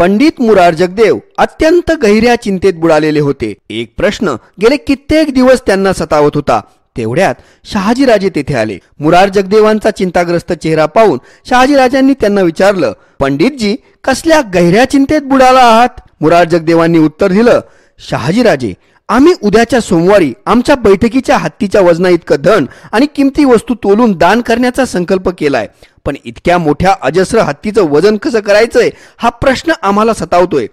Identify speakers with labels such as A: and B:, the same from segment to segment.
A: पंडित मुरार जगदेव अत्यंत गहिऱ्या चिंतेत बुडालेले होते. एक प्रश्न गेले कित्येक दिवस त्यांना सतावत होता. तेवढ्यात शहाजीराजे तेथे आले. मुरार जगदेवांचा चिंताग्रस्त चेहरा पाहून शहाजीराजांनी त्यांना विचारलं पंडितजी कसल्या गहिऱ्या चिंतेत बुडाला आहात? मुरार जगदेवांनी उत्तर दिलं शहाजीराजे आम्ही उद्याच्या सोमवारी आमच्या बैठकीच्या हत्तीच्या वजना इतकं धन आणि किमती वस्तू तोलून दान करण्याचा संकल्प केलाय. पण इतक्या मोठ्या अजस्र हत्तीचं वजन कसं करायचंय हा प्रश्न आम्हाला सतावतोय.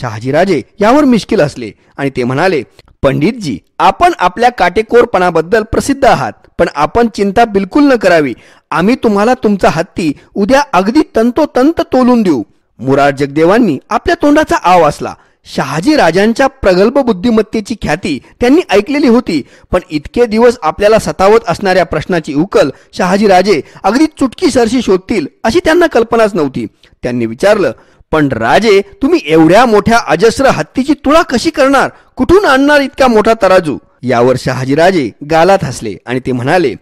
A: शहाजीराजे यावर मिश्किल असले आणि ते म्हणाले पंडितजी आपण आपल्या काटेकोरपणाबद्दल प्रसिद्ध आहात पण आपण चिंता बिलकुल न करावी. आम्ही तुम्हाला तुमचा हत्ती उद्या अगदी तंतोतंत तोलून देऊ. मुरार जगदेवांनी आपल्या तोंडाचा आव असला. शहाजी राजांच्या प्रगल्भ बुद्धिमत्तेची ख्याती त्यांनी ऐकलेली होती पण इतके दिवस आपल्याला सतावत असणाऱ्या प्रश्नाची उकल शहाजी राजे अगदी चुटकी सरशी शोधतील अशी त्यांना कल्पनाच नव्हती. त्यांनी विचारलं पण राजे तुम्ही एवढ्या मोठ्या अजस्र हत्तीची तुळा कशी करणार? कुठून आणणार इतका मोठा तराजू? यावर शहाजीराजे गालात हसले आणि ते म्हणाले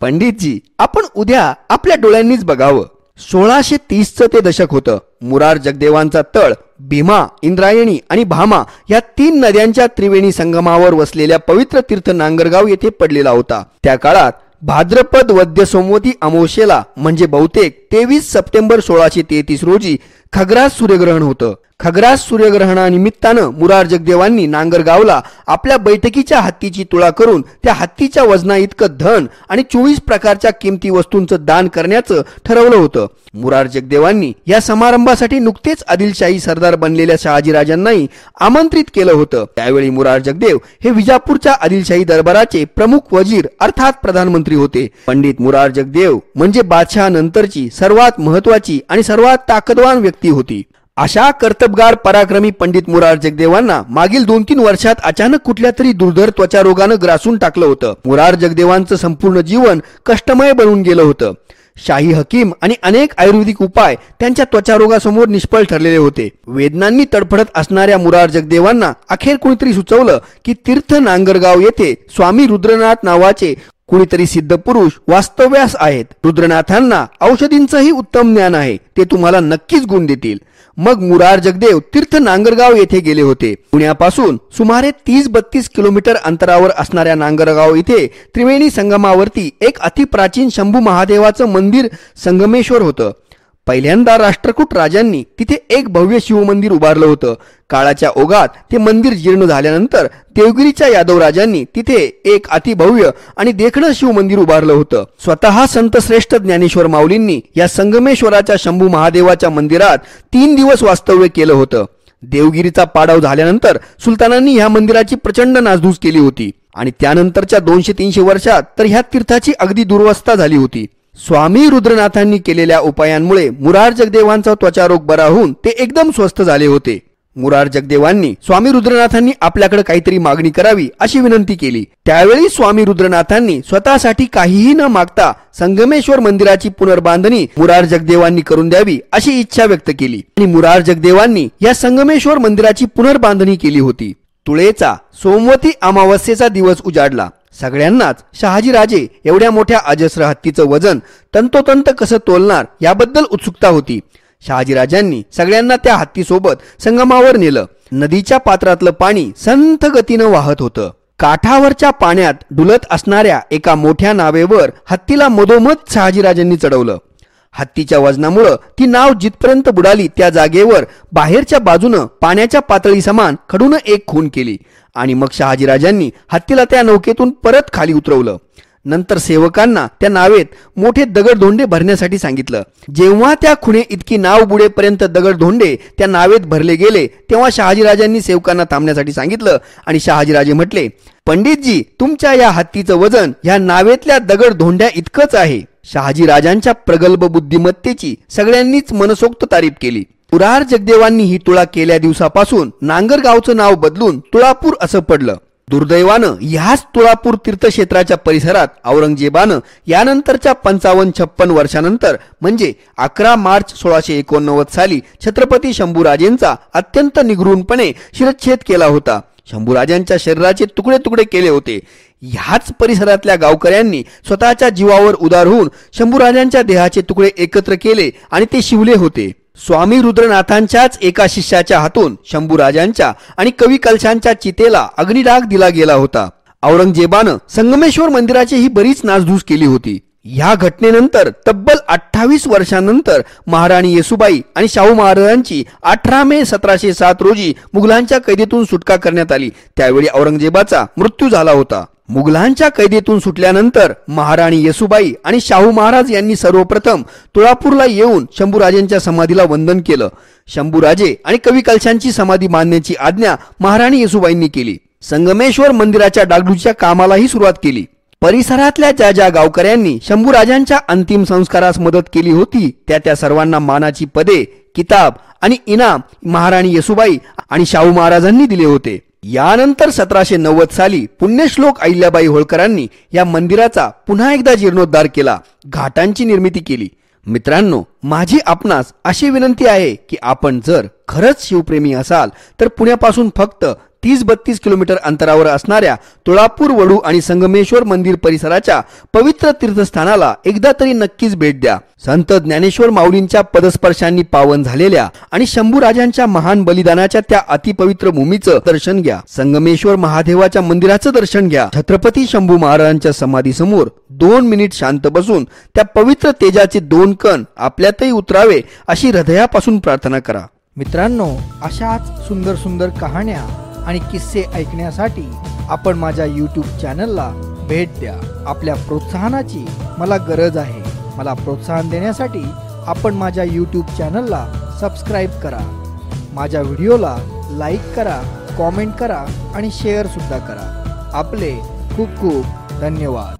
A: पंडितजी आपण उद्या आपल्या डोळ्यांनीच बघावं. सोळाशे तीसचं ते दशक होतं. मुरार जगदेवांचा तळ भीमा इंद्रायणी आणि भामा या तीन नद्यांच्या त्रिवेणी संगमावर वसलेल्या पवित्र तीर्थ नांगरगाव येथे पडलेला होता. त्या काळात भाद्रपद वद्य सोमवती अमोशेला म्हणजे बहुतेक तेवीस सप्टेंबर सोळाशे तेहतीस रोजी खग्रास सूर्यग्रहण होतं. खग्रास सूर्यग्रहणानिमित्तानं मुरार जगदेवांनी नांगरगावला आपल्या बैठकीच्या हत्तीची तुळा करून त्या हत्तीच्या वजना इतकं धन आणि चोवीस प्रकारच्या किमती वस्तूंचं दान करण्याचं ठरवलं होतं. मुरार जगदेवांनी या समारंभासाठी नुकतेच आदिलशाही सरदार बनलेल्या शहाजीराजांनाही आमंत्रित केलं होतं. त्यावेळी मुरार जगदेव हे विजापूरच्या आदिलशाही दरबाराचे प्रमुख वजीर अर्थात प्रधानमंत्री होते. पंडित मुरार जगदेव म्हणजे बादशहा नंतरची सर्वात महत्वाची आणि सर्वात ताकदवान व्यक्ती शक्ती होती. अशा कर्तबगार पराक्रमी पंडित मुरार जगदेवांना मागील दोन तीन वर्षात अचानक कुठल्या तरी दुर्धर त्वचा रोगानं ग्रासून टाकलं होतं. मुरार जगदेवांचं संपूर्ण जीवन कष्टमय बनून गेलं होतं. शाही हकीम आणि अनेक आयुर्वेदिक उपाय त्यांच्या त्वचारोगासमोर निष्फळ ठरलेले होते. वेदनांनी तडफडत असणाऱ्या मुरार जगदेवांना अखेर कोणीतरी सुचवलं की तीर्थ नांगरगाव येथे स्वामी रुद्रनाथ नावाचे कुणीतरी सिद्ध पुरुष वास्तव्यास आहेत. रुद्रनाथांना औषधींचंही उत्तम ज्ञान आहे. ते तुम्हाला नक्कीच गुण देतील. मग मुरार जगदेव तीर्थ नांगरगाव येथे गेले होते. पुण्यापासून सुमारे तीस बत्तीस किलोमीटर अंतरावर असणाऱ्या नांगरगाव इथे त्रिवेणी संगमावरती एक अतिप्राचीन शंभू महादेवाचं मंदिर संगमेश्वर होतं. पहिल्यांदा राष्ट्रकूट राजांनी तिथे एक भव्य शिवमंदिर उभारलं होतं. काळाच्या ओघात ते मंदिर जीर्ण झाल्यानंतर देवगिरीच्या यादव राजांनी तिथे एक अतिभव्य आणि देखणं शिवमंदिर उभारलं होतं. स्वतः संत श्रेष्ठ ज्ञानेश्वर माऊलींनी या संगमेश्वराच्या शंभू महादेवाच्या मंदिरात तीन दिवस वास्तव्य केलं होतं. देवगिरीचा पाडाव झाल्यानंतर सुलतानांनी ह्या मंदिराची प्रचंड नासधूस केली होती. आणि त्यानंतरच्या दोनशे तीनशे वर्षात तर ह्या तीर्थाची अगदी दुर्वस्था झाली होती. स्वामी रुद्रनाथांनी केलेल्या उपायांमुळे मुरार जगदेवांचा त्वचारोग बरा होऊन ते एकदम स्वस्थ झाले होते. मुरार जगदेवांनी स्वामी रुद्रनाथांनी आपल्याकडे काहीतरी मागणी करावी अशी विनंती केली. त्यावेळी स्वामी रुद्रनाथांनी स्वतःसाठी काहीही न मागता संगमेश्वर मंदिराची पुनर्बांधणी मुरार जगदेवांनी करून द्यावी अशी इच्छा व्यक्त केली. आणि मुरार जगदेवांनी या संगमेश्वर मंदिराची पुनर्बांधणी केली होती. तुळेचा सोमवती अमावस्येचा दिवस उजाडला. सगळ्यांनाच शहाजीराजे एवढ्या मोठ्या अजस्र हत्तीचं वजन तंतोतंत कसं तोलणार याबद्दल उत्सुकता होती. शहाजीराजांनी सगळ्यांना त्या हत्तीसोबत संगमावर नेलं. नदीच्या पात्रातलं पाणी संथ गतीनं वाहत होतं. काठावरच्या पाण्यात डुलत असणाऱ्या एका मोठ्या नावेवर हत्तीला मधोमध शहाजीराजांनी चढवलं. हत्तीच्या वजनामुळं ती नाव जिथपर्यंत बुडाली त्या जागेवर बाहेरच्या बाजूनं पाण्याच्या पातळी समान खडून एक खून केली. आणि मग शहाजीराजांनी हत्तीला त्या नौकेतून परत खाली उतरवलं. नंतर सेवकांना त्या नावेत मोठे दगडधोंडे भरण्यासाठी सांगितलं. जेव्हा त्या खुणे इतकी नाव बुडेपर्यंत दगडधोंडे त्या नावेत भरले गेले तेव्हा शहाजीराजांनी सेवकांना थांबण्यासाठी सांगितलं आणि शहाजीराजे म्हटले पंडितजी तुमच्या या हत्तीचं वजन ह्या नावेतल्या दगडधोंड्या इतकंच आहे. शहाजी राजांच्या प्रगल्भ बुद्धिमत्तेची सगळ्यांनीच मनसोक्त तारीफ केली. पुरार जगदेवांनी ही तुळा केल्या दिवसापासून नांगरगावचं नाव बदलून तुळापूर असं पडलं. दुर्दैवानं ह्याच तुळापूर तीर्थक्षेत्राच्या परिसरात औरंगजेबानं यानंतरच्या पंचावन्न छप्पन वर्षानंतर म्हणजे अकरा मार्च सोळाशे एकोणनव्वद साली छत्रपती शंभूराजेंचा अत्यंत निगरूनपणे शिरच्छेद केला होता. शंभूराजांच्या शरीराचे तुकडे तुकडे केले होते. ह्याच परिसरातल्या गावकऱ्यांनी स्वतःच्या जीवावर उदार होऊन शंभूराजांच्या देहाचे तुकडे एकत्र केले आणि ते शिवले होते. स्वामी रुद्रनाथांच्याच एका शिष्याच्या हातून शंभूराजांच्या आणि कवी कलशांच्या चितेला अग्निडाग दिला गेला होता. औरंगजेबानं संगमेश्वर मंदिराची ही बरीच नासधूस केली होती. या घटनेनंतर तब्बल अठ्ठावीस वर्षांनंतर महाराणी येसुबाई आणि शाहू महाराजांची अठरा मे सतराशे सात रोजी मुघलांच्या कैदेतून सुटका करण्यात आली. त्यावेळी औरंगजेबाचा मृत्यू झाला होता. मुघलांच्या कैदेतून सुटल्यानंतर महाराणी येसुबाई आणि शाहू महाराज यांनी सर्वप्रथम तुळापूरला येऊन शंभूराजेंच्या समाधीला वंदन केलं. शंभूराजे आणि कवी कलशांची समाधी बांधण्याची आज्ञा महाराणी येसुबाईंनी केली. संगमेश्वर मंदिराच्या डागडूच्या कामालाही सुरुवात केली. परिसरातल्या ज्या ज्या गावकऱ्यांनी शंभूराजांच्या अंतिम संस्कारास मदत केली होती त्या त्या सर्वांना मानाची पदे किताब आणि इनाम महाराणी येसुबाई आणि शाहू महाराजांनी दिले होते. यानंतर सतराशे नव्वद साली पुण्यश्लोक अहिल्याबाई होळकरांनी या मंदिराचा पुन्हा एकदा जीर्णोद्धार केला घाटांची निर्मिती केली. मित्रांनो माझी आपणास अशी विनंती आहे की आपण जर खरंच शिवप्रेमी असाल तर पुण्यापासून फक्त तीस बत्तीस किलोमीटर अंतरावर असणाऱ्या तुळापूर वडू आणि संगमेश्वर मंदिर परिसराच्या पवित्र तीर्थस्थानाला एकदा तरी नक्कीच भेट द्या. संत ज्ञानेश्वर माऊलींच्या पदस्पर्शांनी पावन झालेल्या आणि शंभूराजांच्या महान बलिदानाच्या त्या अतिपवित्र भूमीचं दर्शन घ्या. संगमेश्वर महादेवाच्या मंदिराचं दर्शन घ्या. छत्रपती शंभू महाराजांच्या समाधीसमोर दोन मिनिट शांत बसून त्या पवित्र तेजाचे दोन कण आपल्यातही उतरावे अशी हृदयापासून प्रार्थना करा.
B: मित्रांनो अशाच सुंदर सुंदर कहाण्या आणि किस्से ऐकण्यासाठी आपण माझ्या यूट्यूब चॅनलला भेट द्या. आपल्या प्रोत्साहनाची मला गरज आहे. मला प्रोत्साहन देण्यासाठी आपण माझ्या यूट्यूब चॅनलला सबस्क्राईब करा. माझ्या व्हिडिओला लाईक करा कॉमेंट करा आणि शेअरसुद्धा करा. आपले खूप खूप धन्यवाद.